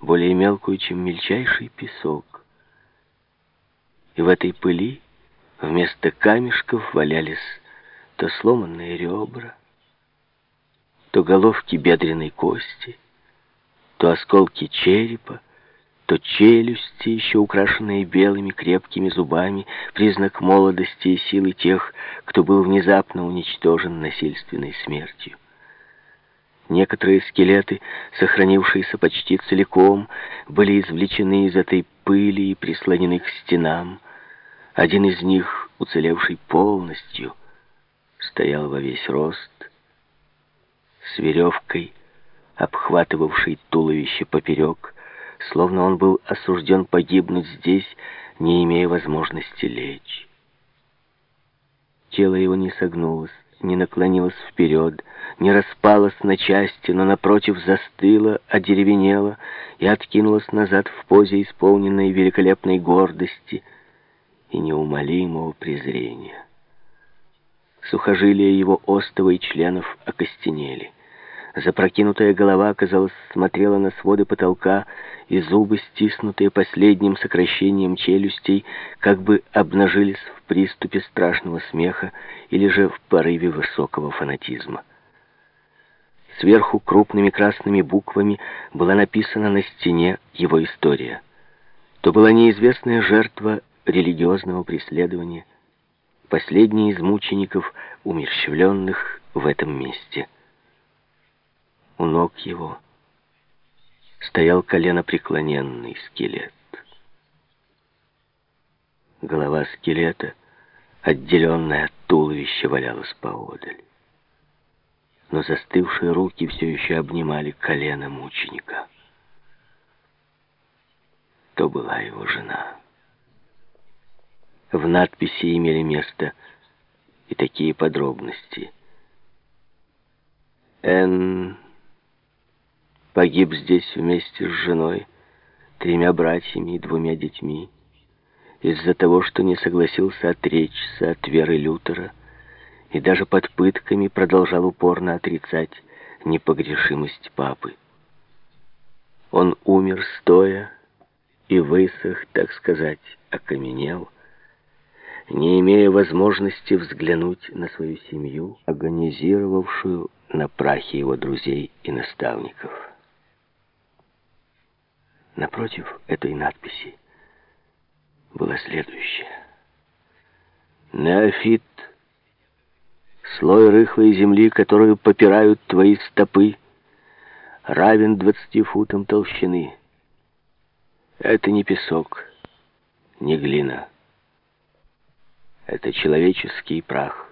более мелкую, чем мельчайший песок. И в этой пыли вместо камешков валялись то сломанные ребра, то головки бедренной кости, то осколки черепа, то челюсти, еще украшенные белыми крепкими зубами, признак молодости и силы тех, кто был внезапно уничтожен насильственной смертью. Некоторые скелеты, сохранившиеся почти целиком, были извлечены из этой пыли и прислонены к стенам. Один из них, уцелевший полностью, стоял во весь рост, с веревкой, обхватывавшей туловище поперек, словно он был осужден погибнуть здесь, не имея возможности лечь. Тело его не согнулось, не наклонилась вперед, не распалась на части, но напротив застыла, одеревенела и откинулась назад в позе исполненной великолепной гордости и неумолимого презрения. Сухожилия его остова и членов окостенели. Запрокинутая голова, казалось, смотрела на своды потолка, и зубы, стиснутые последним сокращением челюстей, как бы обнажились в приступе страшного смеха или же в порыве высокого фанатизма. Сверху крупными красными буквами была написана на стене его история. То была неизвестная жертва религиозного преследования, последний из мучеников, умерщвленных в этом месте – у ног его стоял коленопреклоненный скелет. Голова скелета, отделенная от туловища, валялась поодаль. Но застывшие руки все еще обнимали колено мученика. То была его жена. В надписи имели место и такие подробности. Н. Погиб здесь вместе с женой, тремя братьями и двумя детьми, из-за того, что не согласился отречься от веры Лютера и даже под пытками продолжал упорно отрицать непогрешимость папы. Он умер стоя и высох, так сказать, окаменел, не имея возможности взглянуть на свою семью, агонизировавшую на прахе его друзей и наставников. Напротив этой надписи было следующее. Неофит, слой рыхлой земли, которую попирают твои стопы, равен двадцати футам толщины. Это не песок, не глина. Это человеческий прах.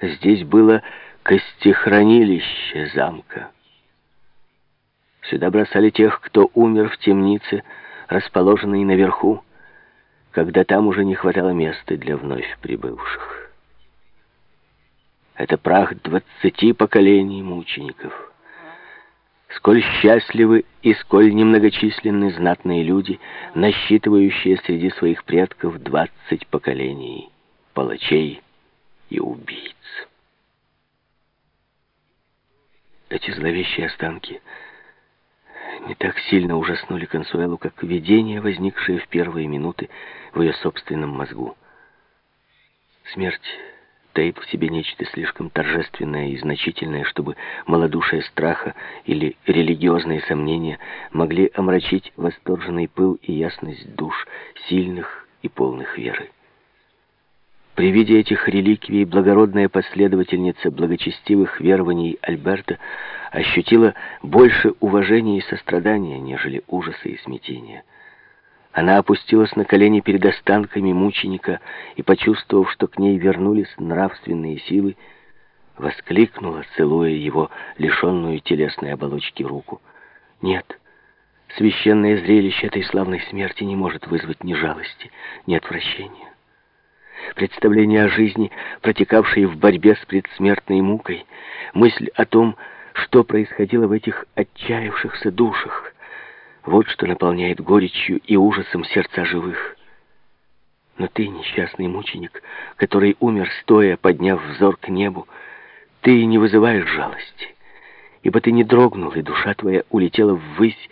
Здесь было костехранилище замка. Сюда бросали тех, кто умер в темнице, расположенной наверху, когда там уже не хватало места для вновь прибывших. Это прах двадцати поколений мучеников. Сколь счастливы и сколь немногочисленны знатные люди, насчитывающие среди своих предков двадцать поколений палачей и убийц. Эти зловещие останки — не так сильно ужаснули Консуэлу, как видение, возникшее в первые минуты в ее собственном мозгу. Смерть таит в себе нечто слишком торжественное и значительное, чтобы малодушие страха или религиозные сомнения могли омрачить восторженный пыл и ясность душ сильных и полных веры. При виде этих реликвий благородная последовательница благочестивых верований Альберта ощутила больше уважения и сострадания, нежели ужаса и смятения. Она опустилась на колени перед останками мученика и, почувствовав, что к ней вернулись нравственные силы, воскликнула, целуя его лишенную телесной оболочки руку. «Нет, священное зрелище этой славной смерти не может вызвать ни жалости, ни отвращения. Представление о жизни, протекавшей в борьбе с предсмертной мукой, мысль о том, что происходило в этих отчаявшихся душах. Вот что наполняет горечью и ужасом сердца живых. Но ты, несчастный мученик, который умер стоя, подняв взор к небу, ты не вызываешь жалости. ибо ты не дрогнул, и душа твоя улетела ввысь,